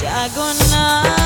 जागो ना।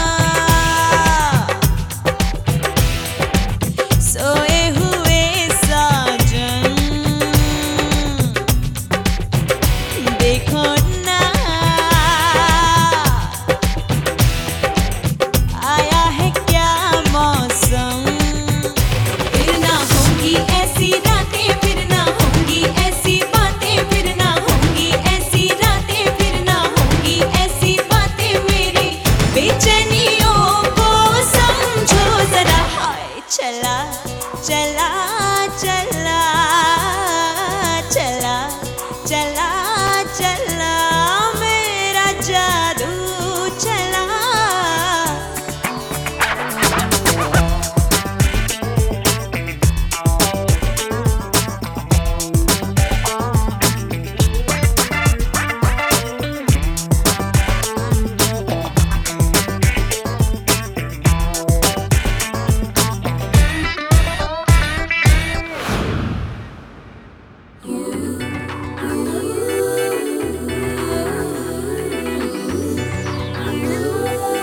Ooh.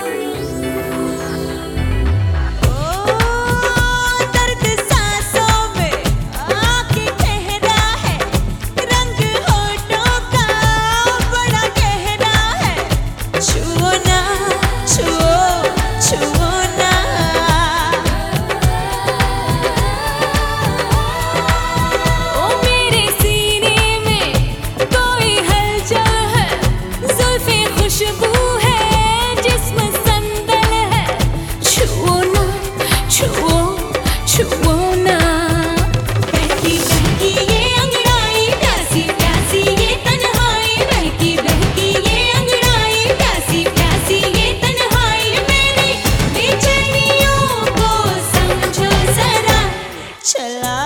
chala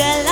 Angela.